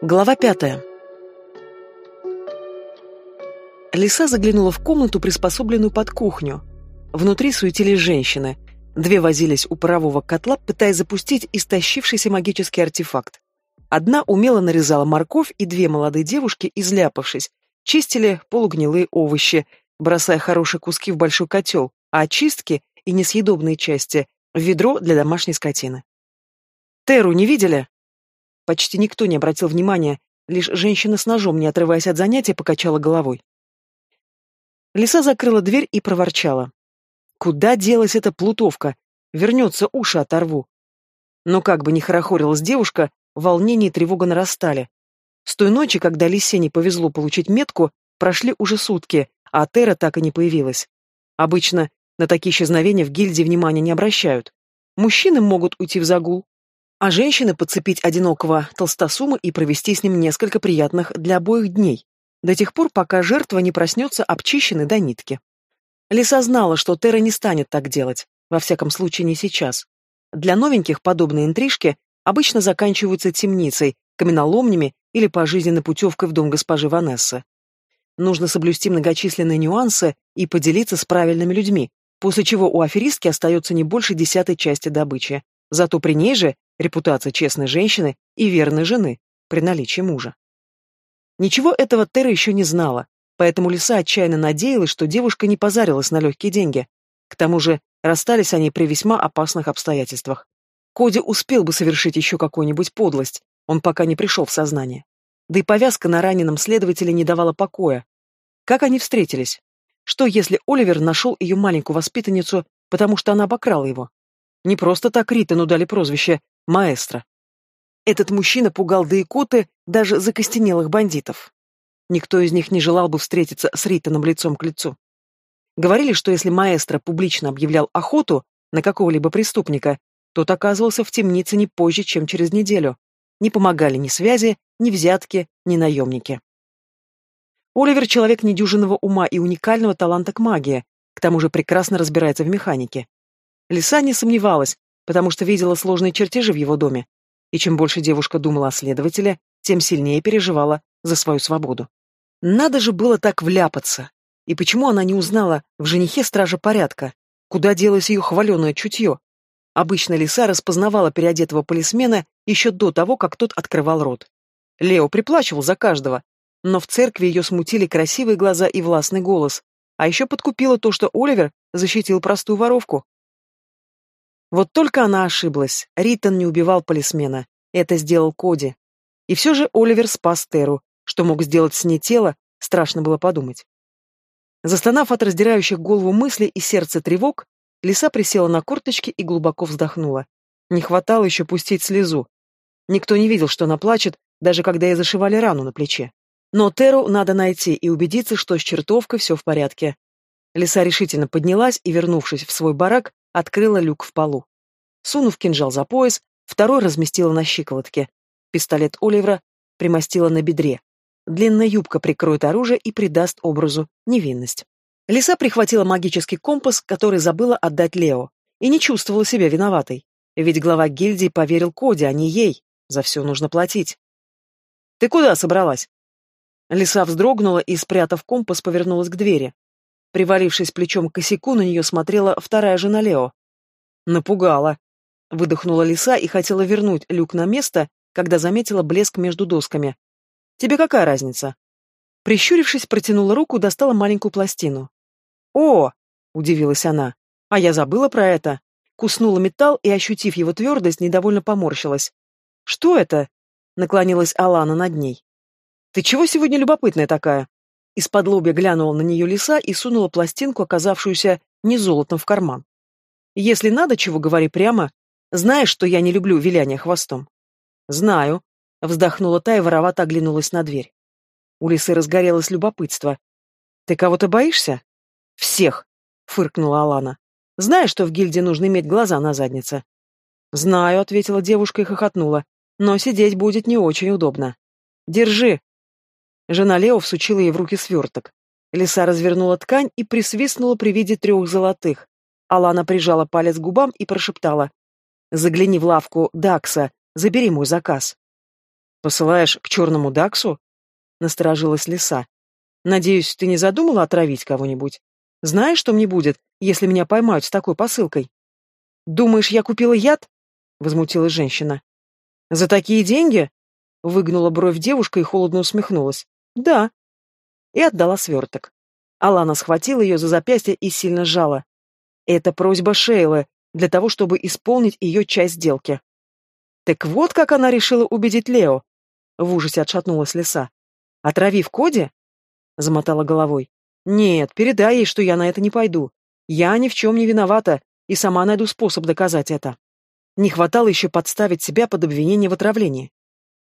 Глава пятая. Лиса заглянула в комнату, приспособленную под кухню. Внутри суетились женщины. Две возились у парового котла, пытаясь запустить истощившийся магический артефакт. Одна умело нарезала морковь, и две молодые девушки, изляпавшись, чистили полугнилые овощи, бросая хорошие куски в большой котел, а очистки и несъедобные части в ведро для домашней скотины. «Теру не видели?» Почти никто не обратил внимания, лишь женщина с ножом, не отрываясь от занятия, покачала головой. Лиса закрыла дверь и проворчала. «Куда делась эта плутовка? Вернется, уши оторву». Но как бы ни хорохорилась девушка, волнение и тревога нарастали. С той ночи, когда Лисе не повезло получить метку, прошли уже сутки, а Тера так и не появилась. Обычно на такие исчезновения в гильдии внимания не обращают. Мужчины могут уйти в загул, а женщины подцепить одинокого толстосума и провести с ним несколько приятных для обоих дней, до тех пор, пока жертва не проснется обчищенной до нитки. Лиса знала, что Тера не станет так делать, во всяком случае не сейчас. Для новеньких подобные интрижки обычно заканчиваются темницей, каменоломнями или пожизненной путевкой в дом госпожи Ванессы. Нужно соблюсти многочисленные нюансы и поделиться с правильными людьми, после чего у аферистки остается не больше десятой части добычи. Зато при ней же репутация честной женщины и верной жены при наличии мужа. Ничего этого Тера еще не знала, поэтому Лиса отчаянно надеялась, что девушка не позарилась на легкие деньги. К тому же расстались они при весьма опасных обстоятельствах. Коди успел бы совершить еще какую-нибудь подлость, он пока не пришел в сознание. Да и повязка на раненом следователе не давала покоя. Как они встретились? Что, если Оливер нашел ее маленькую воспитанницу, потому что она обокрала его? Не просто так Ритану дали прозвище маэстро. Этот мужчина пугал да икоты даже закостенелых бандитов. Никто из них не желал бы встретиться с Ританом лицом к лицу. Говорили, что если маэстро публично объявлял охоту на какого-либо преступника, тот оказывался в темнице не позже, чем через неделю. Не помогали ни связи, ни взятки, ни наемники. Оливер — человек недюжинного ума и уникального таланта к магии, к тому же прекрасно разбирается в механике. Лиса не сомневалась, потому что видела сложные чертежи в его доме. И чем больше девушка думала о следователе, тем сильнее переживала за свою свободу. Надо же было так вляпаться. И почему она не узнала в женихе стража порядка? Куда делось ее хваленое чутье? Обычно лиса распознавала переодетого полисмена еще до того, как тот открывал рот. Лео приплачивал за каждого, но в церкви ее смутили красивые глаза и властный голос, а еще подкупило то, что Оливер защитил простую воровку. Вот только она ошиблась. Ритон не убивал полисмена. Это сделал Коди. И все же Оливер спас Теру. Что мог сделать с ней тело, страшно было подумать. Застонав от раздирающих голову мыслей и сердце тревог, Лиса присела на корточки и глубоко вздохнула. Не хватало еще пустить слезу. Никто не видел, что она плачет, даже когда ей зашивали рану на плече. Но Теру надо найти и убедиться, что с чертовкой все в порядке. Лиса решительно поднялась и, вернувшись в свой барак, открыла люк в полу. Сунув кинжал за пояс, второй разместила на щиколотке. Пистолет Оливера примостила на бедре. Длинная юбка прикроет оружие и придаст образу невинность. Лиса прихватила магический компас, который забыла отдать Лео, и не чувствовала себя виноватой. Ведь глава гильдии поверил Коди, а не ей. За все нужно платить. «Ты куда собралась?» Лиса вздрогнула и, спрятав компас, повернулась к двери. Привалившись плечом к косяку, на нее смотрела вторая жена Лео. Напугала. Выдохнула лиса и хотела вернуть люк на место, когда заметила блеск между досками. «Тебе какая разница?» Прищурившись, протянула руку, достала маленькую пластину. «О!» — удивилась она. «А я забыла про это». Куснула металл и, ощутив его твердость, недовольно поморщилась. «Что это?» — наклонилась Алана над ней. «Ты чего сегодня любопытная такая?» Из-под лобья глянула на нее лиса и сунула пластинку, оказавшуюся не золотом, в карман. «Если надо, чего говори прямо. Знаешь, что я не люблю виляние хвостом?» «Знаю», — вздохнула та и воровато оглянулась на дверь. У лисы разгорелось любопытство. «Ты кого-то боишься?» «Всех», — фыркнула Алана. «Знаешь, что в гильдии нужно иметь глаза на заднице?» «Знаю», — ответила девушка и хохотнула. «Но сидеть будет не очень удобно». «Держи», Жена Лео всучила ей в руки сверток. Лиса развернула ткань и присвистнула при виде трех золотых. Алана прижала палец к губам и прошептала. «Загляни в лавку Дакса, забери мой заказ». Посылаешь к черному Даксу? Насторожилась лиса. Надеюсь, ты не задумала отравить кого-нибудь? Знаешь, что мне будет, если меня поймают с такой посылкой? Думаешь, я купила яд? Возмутилась женщина. За такие деньги? Выгнула бровь девушка и холодно усмехнулась. Да. И отдала сверток. Алана схватила ее за запястье и сильно сжала. Это просьба Шейлы, для того, чтобы исполнить ее часть сделки. Так вот, как она решила убедить Лео. В ужасе отшатнулась лиса. «Отравив Коди?» Замотала головой. «Нет, передай ей, что я на это не пойду. Я ни в чем не виновата, и сама найду способ доказать это. Не хватало еще подставить себя под обвинение в отравлении.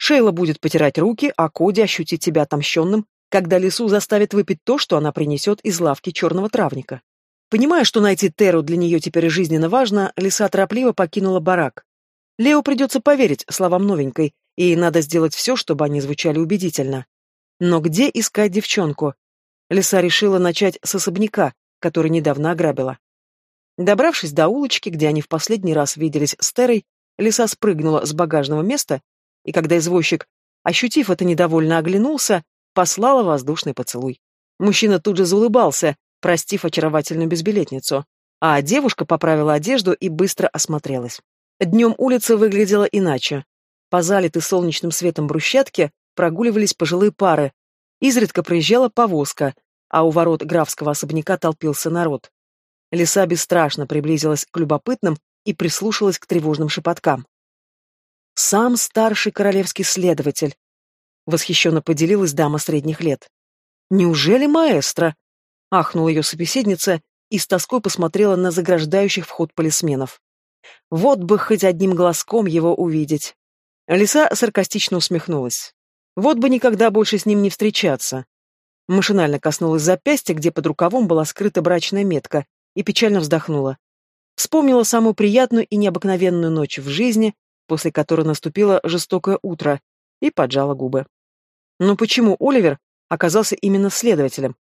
Шейла будет потирать руки, а Коди ощутит себя отомщенным, когда лису заставит выпить то, что она принесет из лавки черного травника. Понимая, что найти Теру для нее теперь жизненно важно, лиса торопливо покинула барак. Лео придется поверить словам новенькой, и надо сделать все, чтобы они звучали убедительно. Но где искать девчонку? Лиса решила начать с особняка, который недавно ограбила. Добравшись до улочки, где они в последний раз виделись с Терой, Лиса спрыгнула с багажного места, и когда извозчик, ощутив это недовольно, оглянулся, послала воздушный поцелуй. Мужчина тут же заулыбался, простив очаровательную безбилетницу, а девушка поправила одежду и быстро осмотрелась. Днем улица выглядела иначе. По залитой солнечным светом брусчатке прогуливались пожилые пары. Изредка проезжала повозка, а у ворот графского особняка толпился народ. Лиса бесстрашно приблизилась к любопытным и прислушалась к тревожным шепоткам. «Сам старший королевский следователь», — восхищенно поделилась дама средних лет. «Неужели маэстро?» — ахнула ее собеседница и с тоской посмотрела на заграждающих вход полисменов. «Вот бы хоть одним глазком его увидеть». Лиса саркастично усмехнулась. «Вот бы никогда больше с ним не встречаться». Машинально коснулась запястья, где под рукавом была скрыта брачная метка, и печально вздохнула. Вспомнила самую приятную и необыкновенную ночь в жизни, после которой наступило жестокое утро, и поджала губы. Но почему Оливер оказался именно следователем?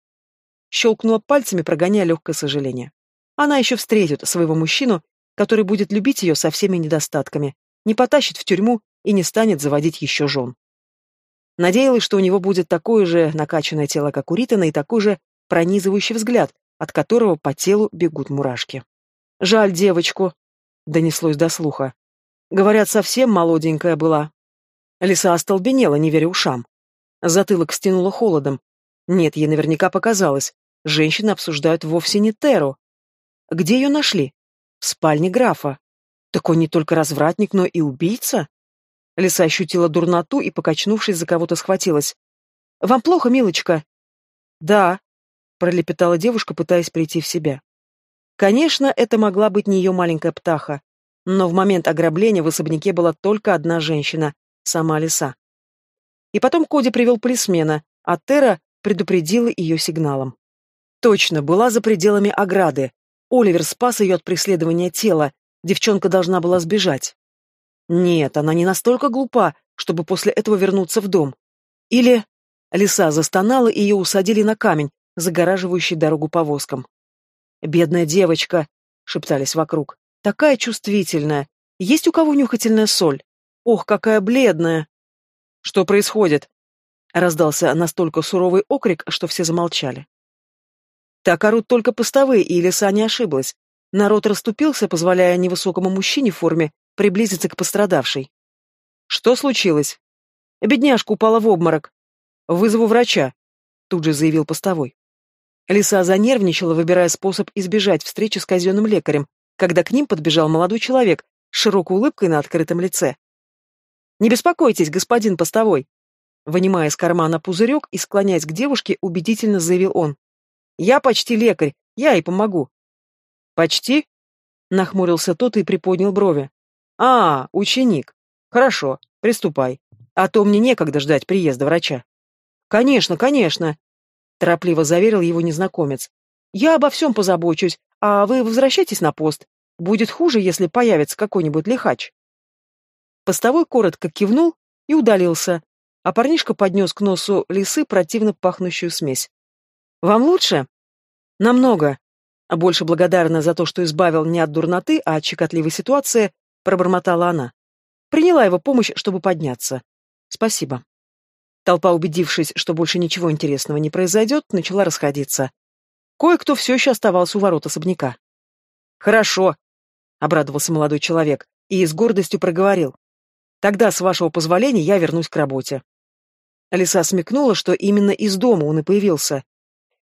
Щелкнула пальцами, прогоняя легкое сожаление. Она еще встретит своего мужчину, который будет любить ее со всеми недостатками, не потащит в тюрьму и не станет заводить еще жен. Надеялась, что у него будет такое же накачанное тело, как у Ритана, и такой же пронизывающий взгляд, от которого по телу бегут мурашки. «Жаль девочку», — донеслось до слуха. «Говорят, совсем молоденькая была». Лиса остолбенела, не веря ушам. Затылок стянуло холодом. Нет, ей наверняка показалось. Женщины обсуждают вовсе не Теру. Где ее нашли? В спальне графа. Так он не только развратник, но и убийца? Лиса ощутила дурноту и, покачнувшись, за кого-то схватилась. «Вам плохо, милочка?» «Да», — пролепетала девушка, пытаясь прийти в себя. Конечно, это могла быть не ее маленькая птаха, но в момент ограбления в особняке была только одна женщина — сама лиса. И потом Коди привел полисмена, а Тера предупредила ее сигналом. Точно, была за пределами ограды. Оливер спас ее от преследования тела, девчонка должна была сбежать. Нет, она не настолько глупа, чтобы после этого вернуться в дом. Или... Лиса застонала, и ее усадили на камень, загораживающий дорогу повозкам. «Бедная девочка!» — шептались вокруг. «Такая чувствительная! Есть у кого нюхательная соль? Ох, какая бледная!» «Что происходит?» — раздался настолько суровый окрик, что все замолчали. Так орут только постовые, и лиса не ошиблась. Народ расступился, позволяя невысокому мужчине в форме приблизиться к пострадавшей. «Что случилось?» «Бедняжка упала в обморок. Вызову врача», — тут же заявил постовой. Лиса занервничала, выбирая способ избежать встречи с казенным лекарем, когда к ним подбежал молодой человек с широкой улыбкой на открытом лице. «Не беспокойтесь, господин постовой!» Вынимая из кармана пузырек и склоняясь к девушке, убедительно заявил он. «Я почти лекарь, я и помогу». «Почти?» — нахмурился тот и приподнял брови. «А, ученик. Хорошо, приступай. А то мне некогда ждать приезда врача». «Конечно, конечно!» торопливо заверил его незнакомец. Я обо всем позабочусь, а вы возвращайтесь на пост. Будет хуже, если появится какой-нибудь лихач. Постовой коротко кивнул и удалился, а парнишка поднес к носу лисы противно пахнущую смесь. «Вам лучше?» «Намного». А больше благодарна за то, что избавил не от дурноты, а от щекотливой ситуации, пробормотала она. Приняла его помощь, чтобы подняться. Спасибо. Толпа, убедившись, что больше ничего интересного не произойдет, начала расходиться. Кое-кто все еще оставался у ворот особняка. «Хорошо», — обрадовался молодой человек и с гордостью проговорил. «Тогда, с вашего позволения, я вернусь к работе». Лиса смекнула, что именно из дома он и появился.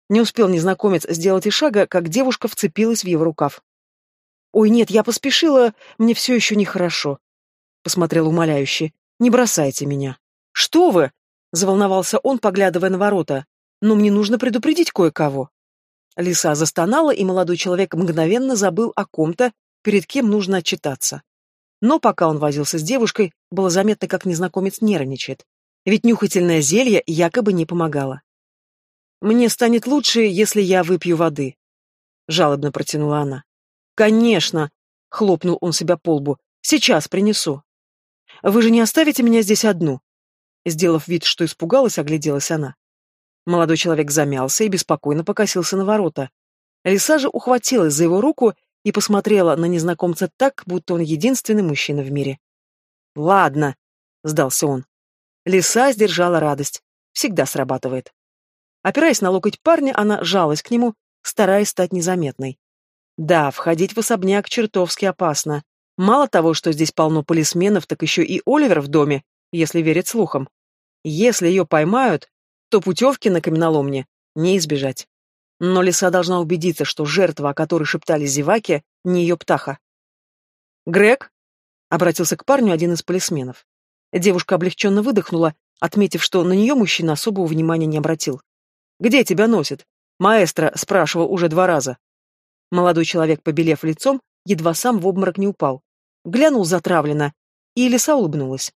Не успел незнакомец сделать и шага, как девушка вцепилась в его рукав. «Ой, нет, я поспешила, мне все еще нехорошо», — посмотрел умоляюще. «Не бросайте меня». «Что вы?» — заволновался он, поглядывая на ворота. «Но мне нужно предупредить кое-кого». Лиса застонала, и молодой человек мгновенно забыл о ком-то, перед кем нужно отчитаться. Но пока он возился с девушкой, было заметно, как незнакомец нервничает. Ведь нюхательное зелье якобы не помогало. «Мне станет лучше, если я выпью воды», — жалобно протянула она. «Конечно!» — хлопнул он себя по лбу. «Сейчас принесу». «Вы же не оставите меня здесь одну?» Сделав вид, что испугалась, огляделась она. Молодой человек замялся и беспокойно покосился на ворота. Лиса же ухватилась за его руку и посмотрела на незнакомца так, будто он единственный мужчина в мире. «Ладно», — сдался он. Лиса сдержала радость. Всегда срабатывает. Опираясь на локоть парня, она жалась к нему, стараясь стать незаметной. Да, входить в особняк чертовски опасно. Мало того, что здесь полно полисменов, так еще и Оливер в доме, если верить слухам. Если ее поймают, то путевки на каменоломне не избежать. Но лиса должна убедиться, что жертва, о которой шептали зеваки, не ее птаха. «Грег?» — обратился к парню один из полисменов. Девушка облегченно выдохнула, отметив, что на нее мужчина особого внимания не обратил. «Где тебя носит?» Маэстро спрашивал уже два раза. Молодой человек, побелев лицом, едва сам в обморок не упал. Глянул затравленно, и лиса улыбнулась.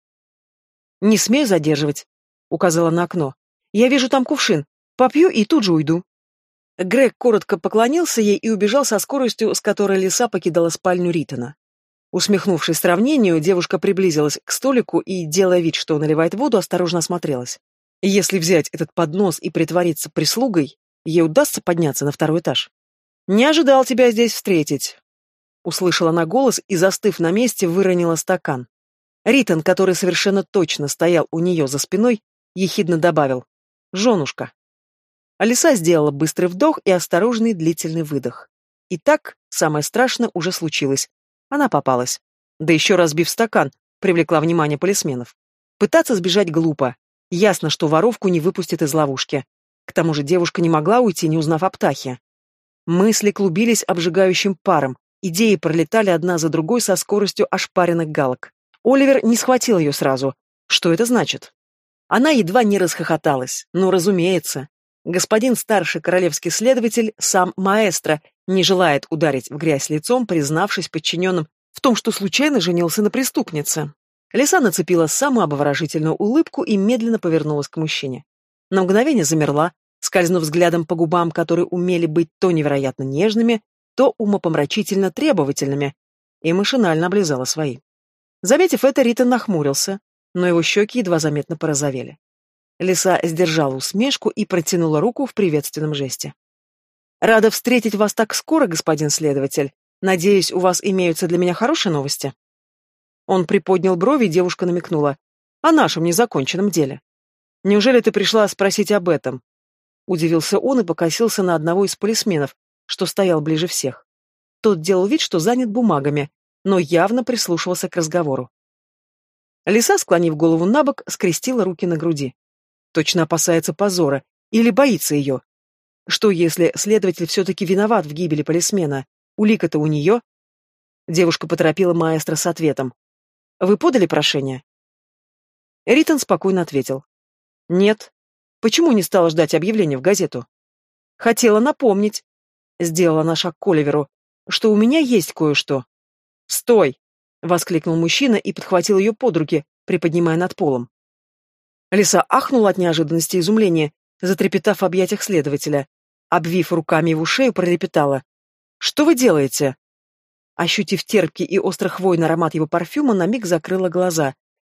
«Не смею задерживать», — указала на окно. «Я вижу там кувшин. Попью и тут же уйду». Грег коротко поклонился ей и убежал со скоростью, с которой лиса покидала спальню Ритона. Усмехнувшись сравнению, девушка приблизилась к столику и, делая вид, что наливает воду, осторожно осмотрелась. Если взять этот поднос и притвориться прислугой, ей удастся подняться на второй этаж. «Не ожидал тебя здесь встретить», — услышала она голос и, застыв на месте, выронила стакан. Ритон, который совершенно точно стоял у нее за спиной, ехидно добавил «Женушка». Алиса сделала быстрый вдох и осторожный длительный выдох. Итак, самое страшное уже случилось. Она попалась. Да еще разбив стакан, привлекла внимание полисменов. Пытаться сбежать глупо. Ясно, что воровку не выпустят из ловушки. К тому же девушка не могла уйти, не узнав о птахе. Мысли клубились обжигающим паром, идеи пролетали одна за другой со скоростью ошпаренных галок. Оливер не схватил ее сразу. Что это значит? Она едва не расхохоталась. Ну, разумеется. Господин старший королевский следователь, сам маэстро, не желает ударить в грязь лицом, признавшись подчиненным в том, что случайно женился на преступнице. Лиса нацепила самую обворожительную улыбку и медленно повернулась к мужчине. На мгновение замерла, скользнув взглядом по губам, которые умели быть то невероятно нежными, то умопомрачительно требовательными, и машинально облизала свои. Заметив это, Рита нахмурился, но его щеки едва заметно порозовели. Лиса сдержала усмешку и протянула руку в приветственном жесте. Рада встретить вас так скоро, господин следователь. Надеюсь, у вас имеются для меня хорошие новости. Он приподнял брови, и девушка намекнула. О нашем незаконченном деле. Неужели ты пришла спросить об этом? Удивился он и покосился на одного из полисменов, что стоял ближе всех. Тот делал вид, что занят бумагами, но явно прислушивался к разговору. Лиса, склонив голову на бок, скрестила руки на груди. Точно опасается позора или боится ее. Что, если следователь все-таки виноват в гибели полисмена? Улика-то у нее? Девушка поторопила маэстро с ответом. «Вы подали прошение?» Ритон спокойно ответил. «Нет. Почему не стала ждать объявления в газету?» «Хотела напомнить», — сделала на шаг к Оливеру, «что у меня есть кое-что». «Стой!» — воскликнул мужчина и подхватил ее под руки, приподнимая над полом. Лиса ахнула от неожиданности и изумления, затрепетав в объятиях следователя обвив руками его шею, пролепетала. «Что вы делаете?» Ощутив терпкий и остро-хвойный аромат его парфюма, на миг закрыла глаза,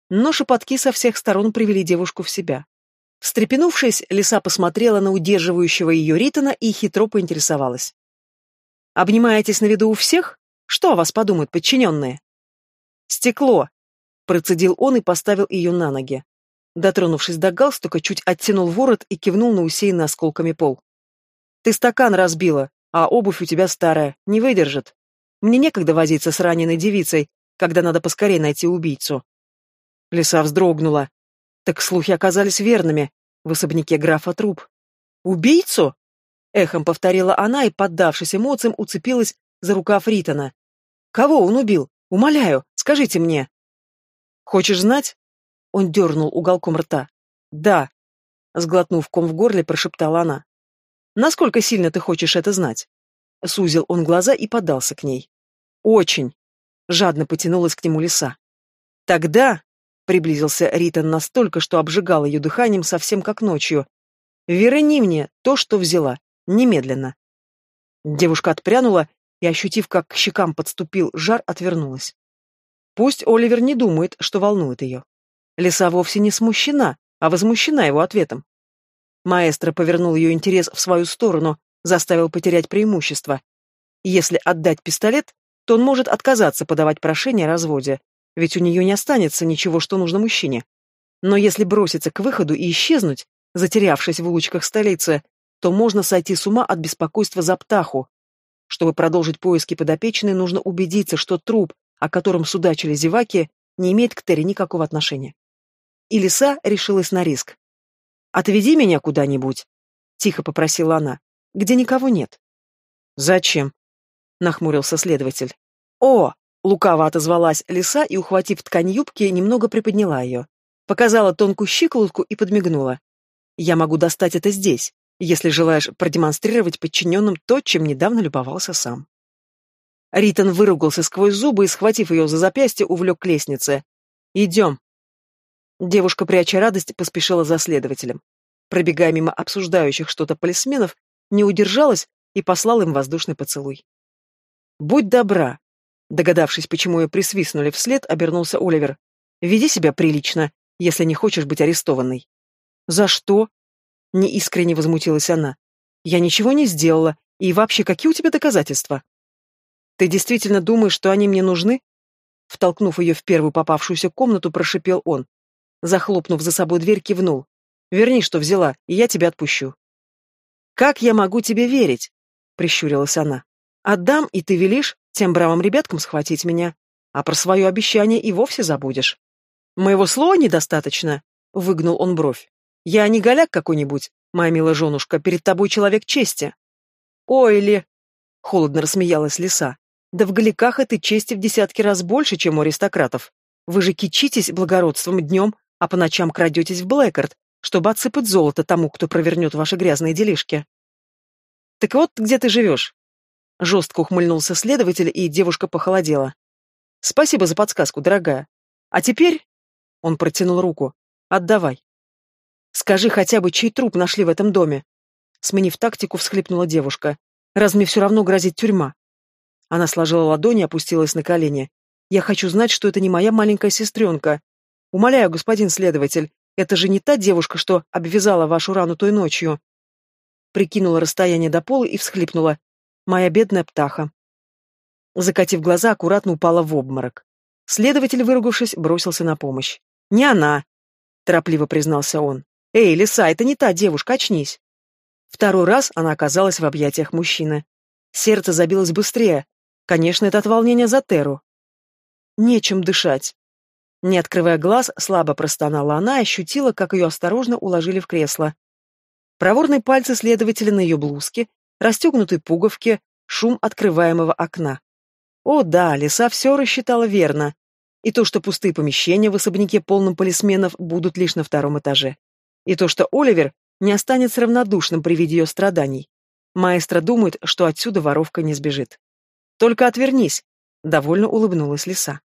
но шепотки со всех сторон привели девушку в себя. Встрепенувшись, лиса посмотрела на удерживающего ее Ритона и хитро поинтересовалась. «Обнимаетесь на виду у всех? Что о вас подумают подчиненные?» «Стекло!» — процедил он и поставил ее на ноги. Дотронувшись до галстука, чуть оттянул ворот и кивнул на усеянный осколками пол. «Ты стакан разбила, а обувь у тебя старая, не выдержит. Мне некогда возиться с раненой девицей, когда надо поскорее найти убийцу». Лиса вздрогнула. Так слухи оказались верными. В особняке графа труп. «Убийцу?» Эхом повторила она и, поддавшись эмоциям, уцепилась за рукав Ритона. «Кого он убил? Умоляю, скажите мне!» «Хочешь знать?» Он дернул уголком рта. «Да», — сглотнув ком в горле, прошептала она. «Насколько сильно ты хочешь это знать?» Сузил он глаза и подался к ней. «Очень!» — жадно потянулась к нему лиса. «Тогда...» — приблизился Ритон настолько, что обжигал ее дыханием совсем как ночью. «Верни мне то, что взяла. Немедленно!» Девушка отпрянула и, ощутив, как к щекам подступил жар, отвернулась. Пусть Оливер не думает, что волнует ее. Лиса вовсе не смущена, а возмущена его ответом. Маэстро повернул ее интерес в свою сторону, заставил потерять преимущество. Если отдать пистолет, то он может отказаться подавать прошение о разводе, ведь у нее не останется ничего, что нужно мужчине. Но если броситься к выходу и исчезнуть, затерявшись в улочках столицы, то можно сойти с ума от беспокойства за птаху. Чтобы продолжить поиски подопечной, нужно убедиться, что труп, о котором судачили зеваки, не имеет к Терри никакого отношения и лиса решилась на риск. «Отведи меня куда-нибудь», — тихо попросила она, — «где никого нет». «Зачем?» — нахмурился следователь. «О!» — лукаво отозвалась лиса и, ухватив ткань юбки, немного приподняла ее. Показала тонкую щиколотку и подмигнула. «Я могу достать это здесь, если желаешь продемонстрировать подчиненным то, чем недавно любовался сам». Ритон выругался сквозь зубы и, схватив ее за запястье, увлек к лестнице. «Идем», Девушка, пряча радость, поспешила за следователем. Пробегая мимо обсуждающих что-то полисменов, не удержалась и послала им воздушный поцелуй. «Будь добра!» Догадавшись, почему ее присвистнули вслед, обернулся Оливер. «Веди себя прилично, если не хочешь быть арестованной». «За что?» Неискренне возмутилась она. «Я ничего не сделала, и вообще, какие у тебя доказательства?» «Ты действительно думаешь, что они мне нужны?» Втолкнув ее в первую попавшуюся комнату, прошипел он. Захлопнув за собой дверь, кивнул. «Верни, что взяла, и я тебя отпущу». «Как я могу тебе верить?» — прищурилась она. «Отдам, и ты велишь тем бравым ребяткам схватить меня, а про свое обещание и вовсе забудешь». «Моего слова недостаточно?» — выгнул он бровь. «Я не голяк какой-нибудь, моя милая женушка, перед тобой человек чести». «Ой ли!» — холодно рассмеялась лиса. «Да в голиках этой чести в десятки раз больше, чем у аристократов. Вы же кичитесь благородством днем, а по ночам крадетесь в Блэкард, чтобы отсыпать золото тому, кто провернет ваши грязные делишки. Так вот, где ты живешь? Жестко ухмыльнулся следователь, и девушка похолодела. Спасибо за подсказку, дорогая. А теперь... Он протянул руку. Отдавай. Скажи хотя бы, чей труп нашли в этом доме? Сменив тактику, всхлипнула девушка. Раз мне все равно грозит тюрьма. Она сложила ладони и опустилась на колени. Я хочу знать, что это не моя маленькая сестренка, Умоляю, господин следователь, это же не та девушка, что обвязала вашу рану той ночью. Прикинула расстояние до пола и всхлипнула. Моя бедная птаха. Закатив глаза, аккуратно упала в обморок. Следователь, выругавшись, бросился на помощь. «Не она!» — торопливо признался он. «Эй, лиса, это не та девушка, очнись!» Второй раз она оказалась в объятиях мужчины. Сердце забилось быстрее. Конечно, это от волнения за Теру. Нечем дышать. Не открывая глаз, слабо простонала она ощутила, как ее осторожно уложили в кресло. Проворные пальцы следователя на ее блузке, расстегнутой пуговке, шум открываемого окна. О да, лиса все рассчитала верно. И то, что пустые помещения в особняке полном полисменов будут лишь на втором этаже. И то, что Оливер не останется равнодушным при виде ее страданий. Маэстро думает, что отсюда воровка не сбежит. «Только отвернись», — довольно улыбнулась лиса.